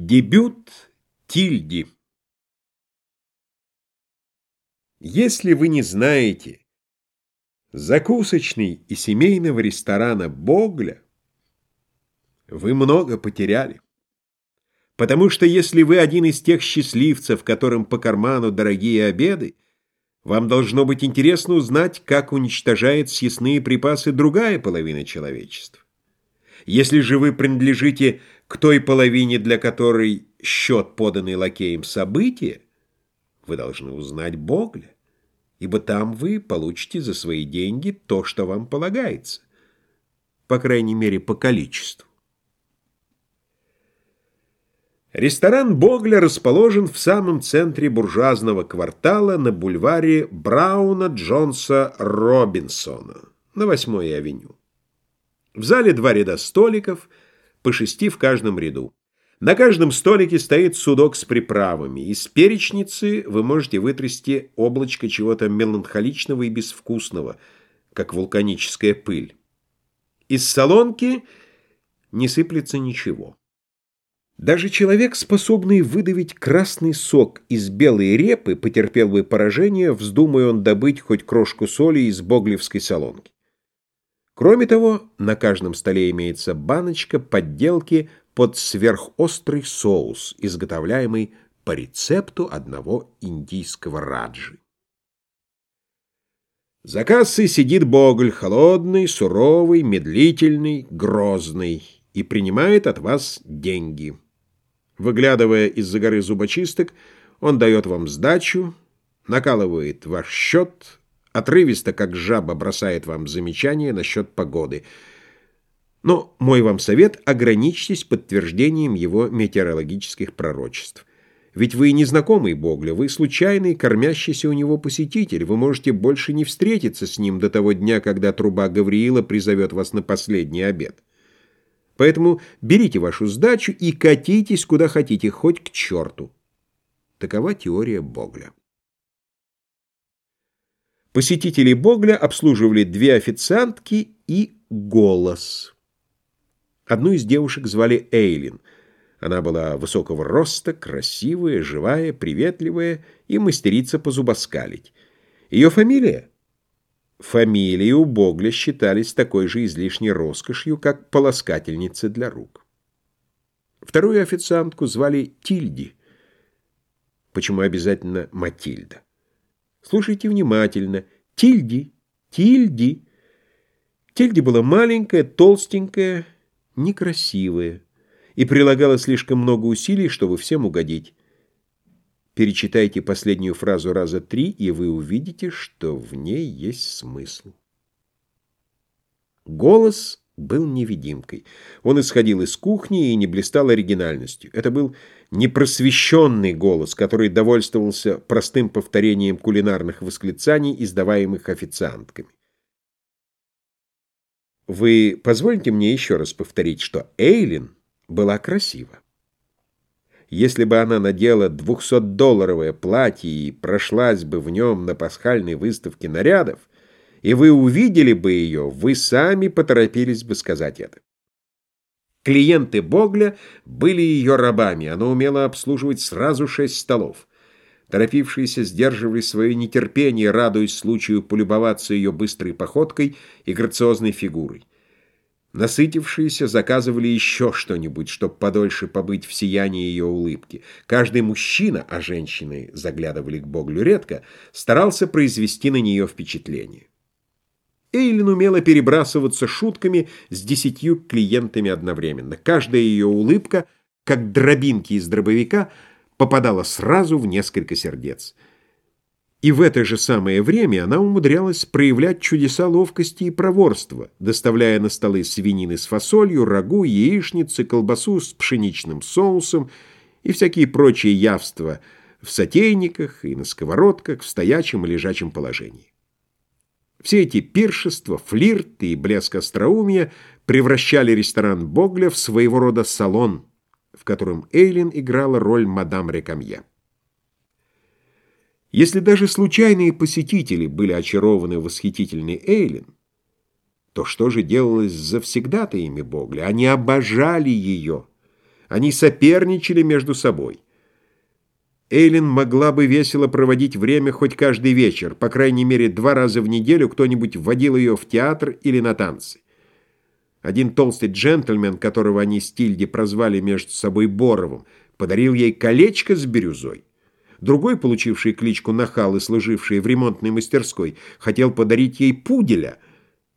Дебют Тильди Если вы не знаете закусочной и семейного ресторана Богля, вы много потеряли. Потому что если вы один из тех счастливцев, которым по карману дорогие обеды, вам должно быть интересно узнать, как уничтожает съестные припасы другая половина человечества. Если же вы принадлежите к той половине, для которой счет, поданный лакеем события, вы должны узнать Богля, ибо там вы получите за свои деньги то, что вам полагается, по крайней мере, по количеству. Ресторан Богля расположен в самом центре буржуазного квартала на бульваре Брауна Джонса Робинсона на 8-й авеню. В зале два ряда столиков, по шести в каждом ряду. На каждом столике стоит судок с приправами. Из перечницы вы можете вытрясти облачко чего-то меланхоличного и безвкусного, как вулканическая пыль. Из солонки не сыплется ничего. Даже человек, способный выдавить красный сок из белой репы, потерпел бы поражение, вздумая он добыть хоть крошку соли из боглевской солонки. Кроме того, на каждом столе имеется баночка подделки под сверхострый соус, изготовляемый по рецепту одного индийского раджи. За кассой сидит Боголь, холодный, суровый, медлительный, грозный, и принимает от вас деньги. Выглядывая из-за горы зубочисток, он дает вам сдачу, накалывает ваш счет, отрывисто, как жаба, бросает вам замечания насчет погоды. Но мой вам совет — ограничьтесь подтверждением его метеорологических пророчеств. Ведь вы не знакомый Богля, вы случайный, кормящийся у него посетитель. Вы можете больше не встретиться с ним до того дня, когда труба Гавриила призовет вас на последний обед. Поэтому берите вашу сдачу и катитесь куда хотите, хоть к черту. Такова теория Богля. Посетителей Богля обслуживали две официантки и голос. Одну из девушек звали Эйлин. Она была высокого роста, красивая, живая, приветливая и мастерица позубоскалить. Ее фамилия Фамилии у Богля считались такой же излишней роскошью, как полоскательницы для рук. Вторую официантку звали Тильди. Почему обязательно Матильда? Слушайте внимательно. Тильди, Тильди. Тильди была маленькая, толстенькая, некрасивая и прилагала слишком много усилий, чтобы всем угодить. Перечитайте последнюю фразу раза три, и вы увидите, что в ней есть смысл. Голос был невидимкой. Он исходил из кухни и не блистал оригинальностью. Это был непросвещенный голос, который довольствовался простым повторением кулинарных восклицаний, издаваемых официантками. Вы позволите мне еще раз повторить, что Эйлин была красива. Если бы она надела двухсотдолларовое платье и прошлась бы в нем на пасхальной выставке нарядов, и вы увидели бы ее, вы сами поторопились бы сказать это. Клиенты Богля были ее рабами, она умела обслуживать сразу шесть столов. Торопившиеся сдерживали свое нетерпение, радуясь случаю полюбоваться ее быстрой походкой и грациозной фигурой. Насытившиеся заказывали еще что-нибудь, чтобы подольше побыть в сиянии ее улыбки. Каждый мужчина, а женщины заглядывали к Боглю редко, старался произвести на нее впечатление. Эйлин умела перебрасываться шутками с десятью клиентами одновременно. Каждая ее улыбка, как дробинки из дробовика, попадала сразу в несколько сердец. И в это же самое время она умудрялась проявлять чудеса ловкости и проворства, доставляя на столы свинины с фасолью, рагу, яичницы, колбасу с пшеничным соусом и всякие прочие явства в сотейниках и на сковородках в стоячем и лежачем положении. Все эти пиршества, флирты и блеск остроумия превращали ресторан Богля в своего рода салон, в котором Эйлин играла роль мадам Рекамье. Если даже случайные посетители были очарованы восхитительной Эйлин, то что же делалось с завсегдатаями Богля? Они обожали ее. Они соперничали между собой. Эйлин могла бы весело проводить время хоть каждый вечер, по крайней мере, два раза в неделю кто-нибудь вводил ее в театр или на танцы. Один толстый джентльмен, которого они с Тильди прозвали между собой Боровым, подарил ей колечко с бирюзой. Другой, получивший кличку Нахал и служивший в ремонтной мастерской, хотел подарить ей пуделя,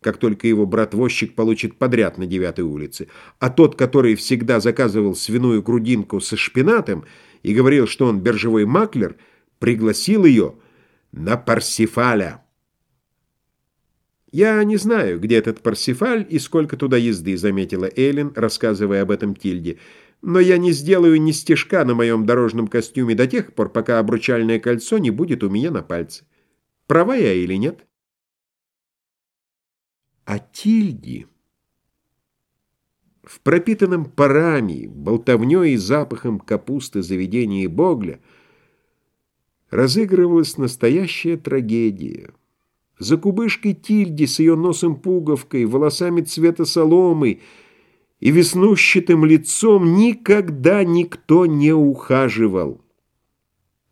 как только его брат-возчик получит подряд на девятой улице. А тот, который всегда заказывал свиную грудинку со шпинатом и говорил, что он биржевой маклер, пригласил ее на Парсифаля. «Я не знаю, где этот Парсифаль и сколько туда езды», — заметила Эйлин, рассказывая об этом Тильде. «Но я не сделаю ни стежка на моем дорожном костюме до тех пор, пока обручальное кольцо не будет у меня на пальце. Права я или нет?» А Тильди в пропитанном парами, болтовней и запахом капусты заведении Богля разыгрывалась настоящая трагедия. За кубышкой Тильди с ее носом-пуговкой, волосами цвета соломы и веснущатым лицом никогда никто не ухаживал.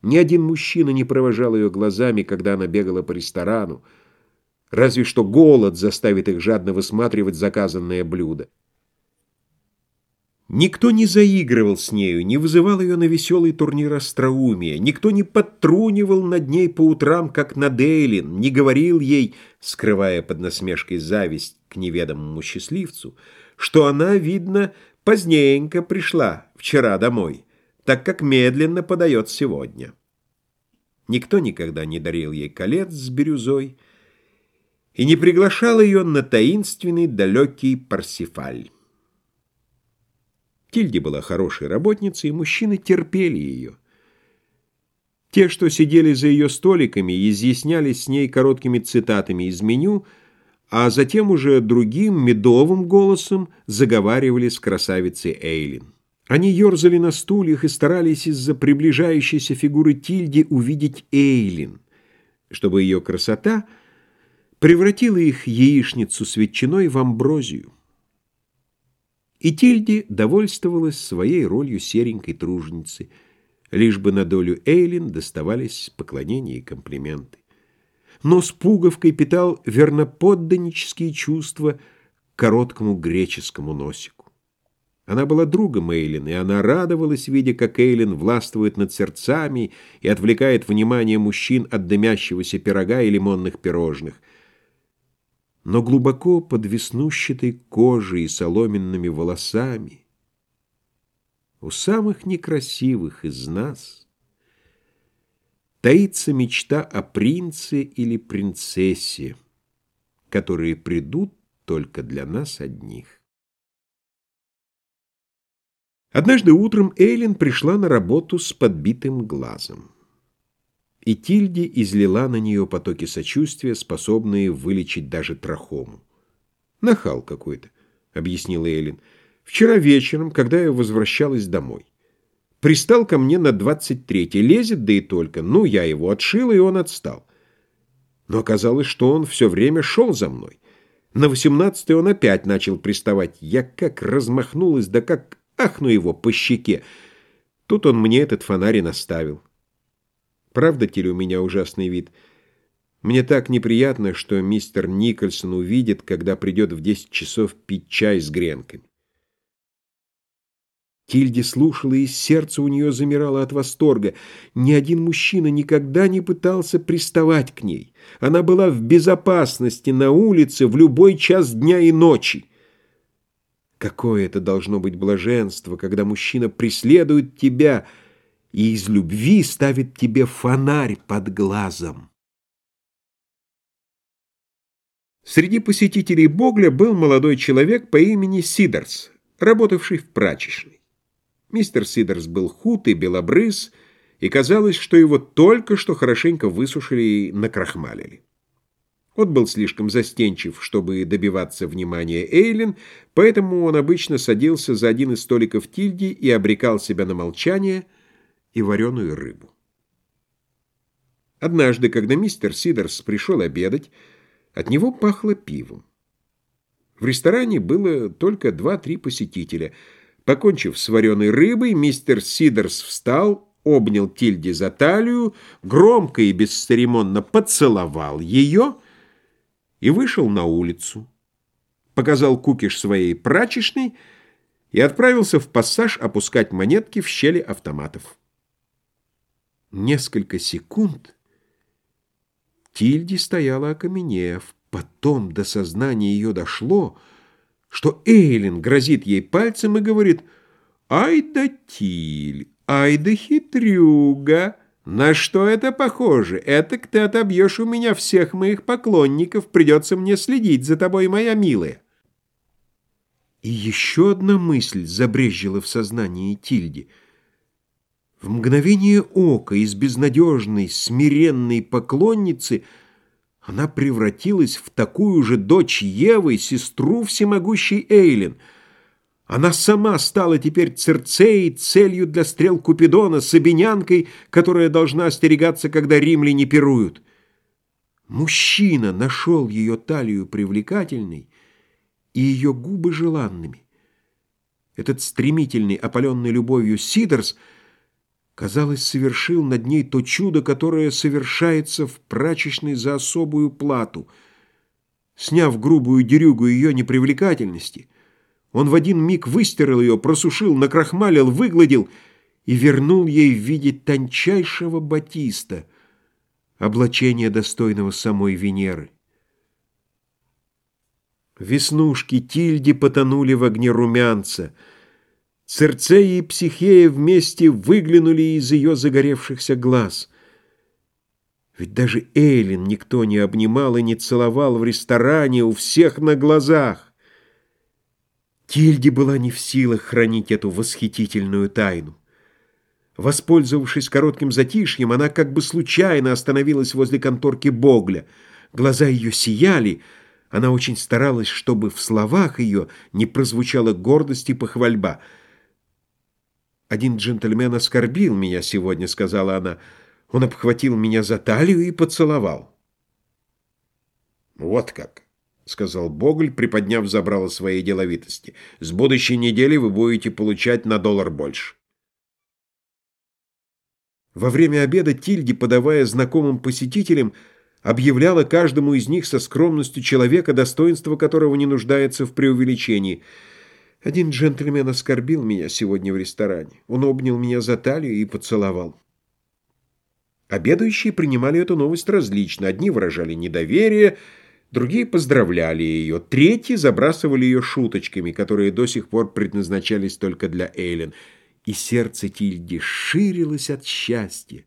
Ни один мужчина не провожал ее глазами, когда она бегала по ресторану, разве что голод заставит их жадно высматривать заказанное блюдо. Никто не заигрывал с нею, не вызывал ее на веселый турнир остроумия, никто не подтрунивал над ней по утрам, как над Эйлин, не говорил ей, скрывая под насмешкой зависть к неведомому счастливцу, что она, видно, позднеенько пришла вчера домой, так как медленно подает сегодня. Никто никогда не дарил ей колец с бирюзой и не приглашал ее на таинственный далекий Парсифаль. Тильди была хорошей работницей, и мужчины терпели ее. Те, что сидели за ее столиками, изъяснялись с ней короткими цитатами из меню, а затем уже другим медовым голосом заговаривали с красавицей Эйлин. Они ерзали на стульях и старались из-за приближающейся фигуры Тильди увидеть Эйлин, чтобы ее красота превратила их яичницу с ветчиной в амброзию. И Тильде довольствовалась своей ролью серенькой труженицы, лишь бы на долю Эйлин доставались поклонения и комплименты. Но с пуговкой питал верноподданнические чувства к короткому греческому носику. Она была другом Эйлин, и она радовалась, видя, как Эйлин властвует над сердцами и отвлекает внимание мужчин от дымящегося пирога и лимонных пирожных — но глубоко под веснущатой кожей и соломенными волосами у самых некрасивых из нас таится мечта о принце или принцессе, которые придут только для нас одних. Однажды утром Эйлин пришла на работу с подбитым глазом и Тильди излила на нее потоки сочувствия, способные вылечить даже трахому. «Нахал какой-то», — объяснила Эллин. «Вчера вечером, когда я возвращалась домой. Пристал ко мне на двадцать третий, лезет, да и только. Ну, я его отшила, и он отстал. Но оказалось, что он все время шел за мной. На восемнадцатый он опять начал приставать. Я как размахнулась, да как ахну его по щеке. Тут он мне этот фонарь наставил. Правда, Тиль, у меня ужасный вид? Мне так неприятно, что мистер Никольсон увидит, когда придет в десять часов пить чай с гренками. Тильди слушала, и сердце у нее замирало от восторга. Ни один мужчина никогда не пытался приставать к ней. Она была в безопасности на улице в любой час дня и ночи. Какое это должно быть блаженство, когда мужчина преследует тебя — и из любви ставит тебе фонарь под глазом. Среди посетителей Богля был молодой человек по имени Сидорс, работавший в прачечной. Мистер Сидорс был худ и белобрыз, и казалось, что его только что хорошенько высушили и накрахмалили. Он был слишком застенчив, чтобы добиваться внимания Эйлин, поэтому он обычно садился за один из столиков Тильди и обрекал себя на молчание – и вареную рыбу. Однажды, когда мистер Сидорс пришел обедать, от него пахло пивом. В ресторане было только два-три посетителя. Покончив с вареной рыбой, мистер Сидерс встал, обнял Тильди за талию, громко и бесцеремонно поцеловал ее и вышел на улицу. Показал кукиш своей прачечной и отправился в пассаж опускать монетки в щели автоматов. Несколько секунд Тильди стояла окаменев. Потом до сознания ее дошло, что Эйлин грозит ей пальцем и говорит «Ай да Тиль, ай да хитрюга! На что это похоже? Это ты отобьешь у меня всех моих поклонников, придется мне следить за тобой, моя милая». И еще одна мысль забрежила в сознании Тильди. В мгновение ока из безнадежной, смиренной поклонницы она превратилась в такую же дочь Евы, сестру всемогущей Эйлин. Она сама стала теперь Церцеей, целью для стрел Купидона, сабинянкой, которая должна остерегаться, когда римляне пируют. Мужчина нашел ее талию привлекательной, и ее губы желанными. Этот стремительный, опаленный любовью Сидорс, казалось, совершил над ней то чудо, которое совершается в прачечной за особую плату. Сняв грубую дерюгу ее непривлекательности, он в один миг выстирал ее, просушил, накрахмалил, выгладил и вернул ей в виде тончайшего батиста, облачения достойного самой Венеры. Веснушки Тильди потонули в огне румянца. Церцея и Психея вместе выглянули из ее загоревшихся глаз. Ведь даже Эйлин никто не обнимал и не целовал в ресторане у всех на глазах. Тильди была не в силах хранить эту восхитительную тайну. Воспользовавшись коротким затишьем, она как бы случайно остановилась возле конторки Богля. Глаза ее сияли — она очень старалась, чтобы в словах ее не прозвучала гордость и похвальба. «Один джентльмен оскорбил меня сегодня», — сказала она. «Он обхватил меня за талию и поцеловал». «Вот как», — сказал Боголь, приподняв забрало своей деловитости. «С будущей недели вы будете получать на доллар больше». Во время обеда Тильди, подавая знакомым посетителям, объявляла каждому из них со скромностью человека, достоинство которого не нуждается в преувеличении. Один джентльмен оскорбил меня сегодня в ресторане. Он обнял меня за талию и поцеловал. Обедающие принимали эту новость различно. Одни выражали недоверие, другие поздравляли ее, третьи забрасывали ее шуточками, которые до сих пор предназначались только для Эйлен. И сердце Тильди ширилось от счастья.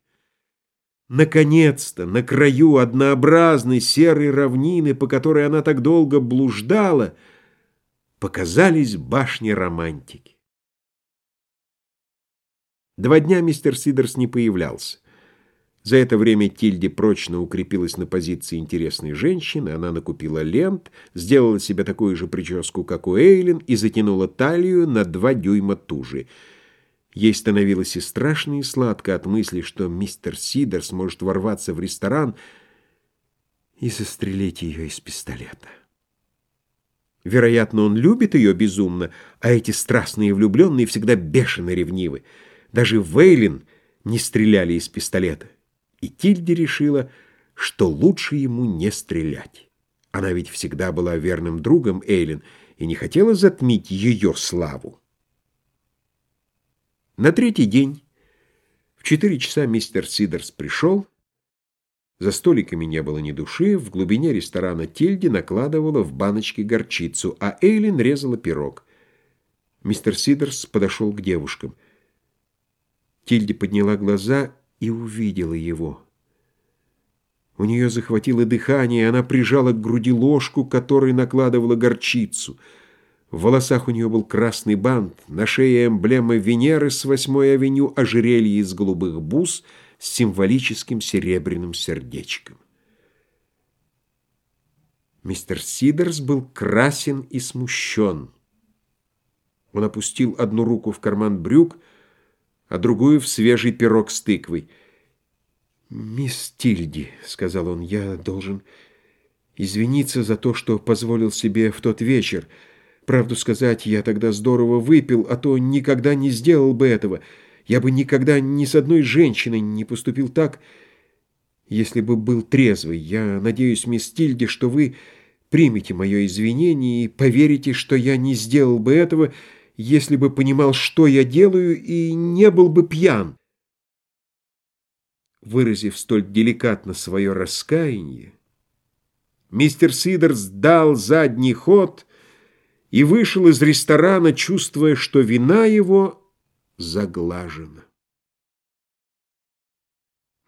Наконец-то, на краю однообразной серой равнины, по которой она так долго блуждала, показались башни романтики. Два дня мистер Сидерс не появлялся. За это время Тильде прочно укрепилась на позиции интересной женщины, она накупила лент, сделала себе такую же прическу, как у Эйлин, и затянула талию на два дюйма туже — Ей становилось и страшно, и сладко от мысли, что мистер Сидер сможет ворваться в ресторан и застрелить ее из пистолета. Вероятно, он любит ее безумно, а эти страстные влюбленные всегда бешено ревнивы. Даже Вейлин не стреляли из пистолета. И Тильди решила, что лучше ему не стрелять. Она ведь всегда была верным другом Эйлин и не хотела затмить ее славу. На третий день в четыре часа мистер Сидерс пришел. За столиками не было ни души, в глубине ресторана Тильди накладывала в баночки горчицу, а Эйлин резала пирог. Мистер Сидерс подошел к девушкам. Тильди подняла глаза и увидела его. У нее захватило дыхание, она прижала к груди ложку, которой накладывала горчицу — в волосах у нее был красный бант, на шее эмблема Венеры с восьмой авеню, ожерелье из голубых бус с символическим серебряным сердечком. Мистер Сидерс был красен и смущен. Он опустил одну руку в карман брюк, а другую в свежий пирог с тыквой. «Мисс Тильди», — сказал он, — «я должен извиниться за то, что позволил себе в тот вечер». Правду сказать, я тогда здорово выпил, а то никогда не сделал бы этого. Я бы никогда ни с одной женщиной не поступил так, если бы был трезвый. Я надеюсь, мисс Тильде, что вы примете мое извинение и поверите, что я не сделал бы этого, если бы понимал, что я делаю, и не был бы пьян. Выразив столь деликатно свое раскаяние, мистер Сидерс дал задний ход и вышел из ресторана, чувствуя, что вина его заглажена.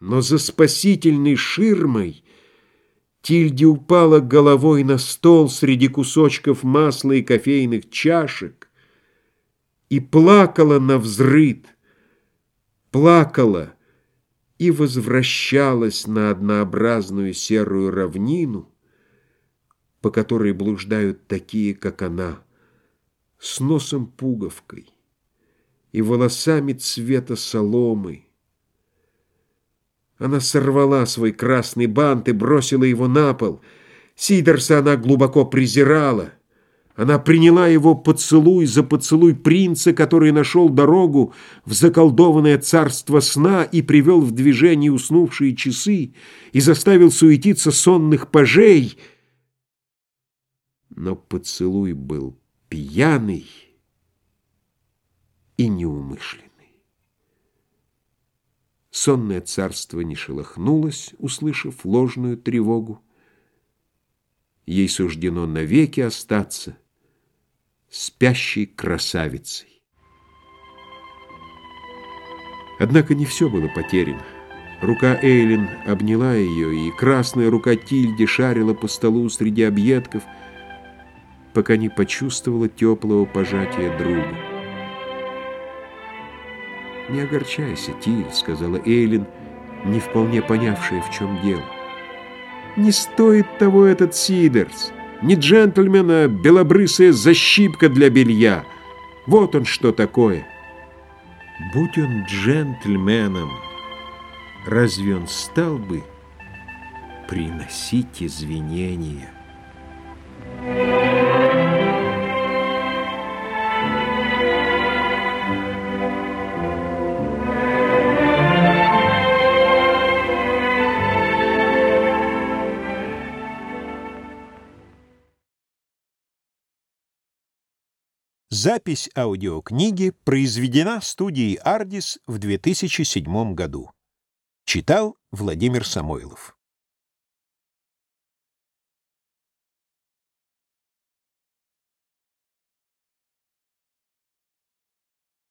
Но за спасительной ширмой Тильди упала головой на стол среди кусочков масла и кофейных чашек и плакала на взрыд, плакала и возвращалась на однообразную серую равнину, по которой блуждают такие, как она, с носом пуговкой и волосами цвета соломы, она сорвала свой красный бант и бросила его на пол. Сидорса она глубоко презирала. Она приняла его поцелуй за поцелуй принца, который нашел дорогу в заколдованное царство сна и привел в движение уснувшие часы и заставил суетиться сонных пажей. Но поцелуй был пьяный и неумышленный. Сонное царство не шелохнулось, услышав ложную тревогу. Ей суждено навеки остаться спящей красавицей. Однако не все было потеряно. Рука Эйлин обняла ее, и красная рука Тильди шарила по столу среди объедков, пока не почувствовала теплого пожатия друга. «Не огорчайся, Тиль», — сказала Эйлин, не вполне понявшая, в чем дело. «Не стоит того этот Сидерс. Не джентльмен, а белобрысая защипка для белья. Вот он что такое». Будь он джентльменом, разве он стал бы приносить извинения? Запись аудиокниги произведена студией «Ардис» в 2007 году. Читал Владимир Самойлов.